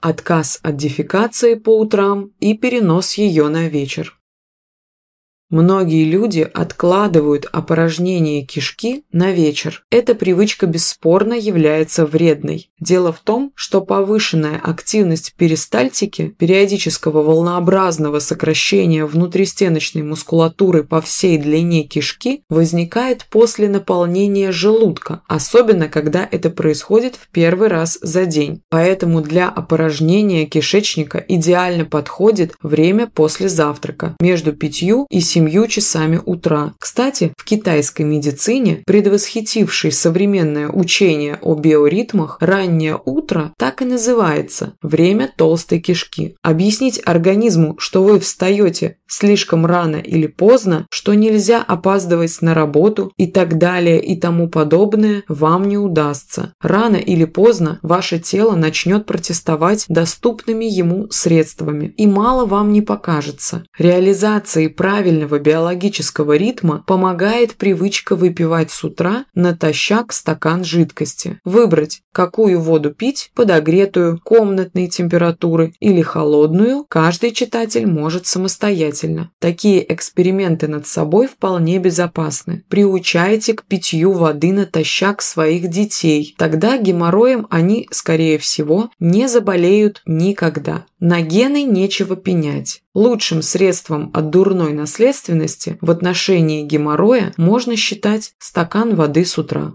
отказ от дефекации по утрам и перенос ее на вечер. Многие люди откладывают опорожнение кишки на вечер. Эта привычка бесспорно является вредной. Дело в том, что повышенная активность перистальтики, периодического волнообразного сокращения внутристеночной мускулатуры по всей длине кишки, возникает после наполнения желудка, особенно когда это происходит в первый раз за день. Поэтому для опорожнения кишечника идеально подходит время после завтрака, между 5 и 7 семью часами утра. Кстати, в китайской медицине, предвосхитившей современное учение о биоритмах, раннее утро так и называется – время толстой кишки. Объяснить организму, что вы встаете слишком рано или поздно, что нельзя опаздывать на работу и так далее и тому подобное, вам не удастся. Рано или поздно ваше тело начнет протестовать доступными ему средствами, и мало вам не покажется. Реализации правильного правильного биологического ритма помогает привычка выпивать с утра натощак стакан жидкости. Выбрать, какую воду пить, подогретую, комнатной температуры или холодную, каждый читатель может самостоятельно. Такие эксперименты над собой вполне безопасны. Приучайте к питью воды натощак своих детей. Тогда геморроем они, скорее всего, не заболеют никогда. На гены нечего пенять. Лучшим средством от дурной наследственности в отношении геморроя можно считать стакан воды с утра.